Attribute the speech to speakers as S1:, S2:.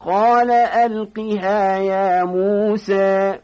S1: قال ألقها يا موسى.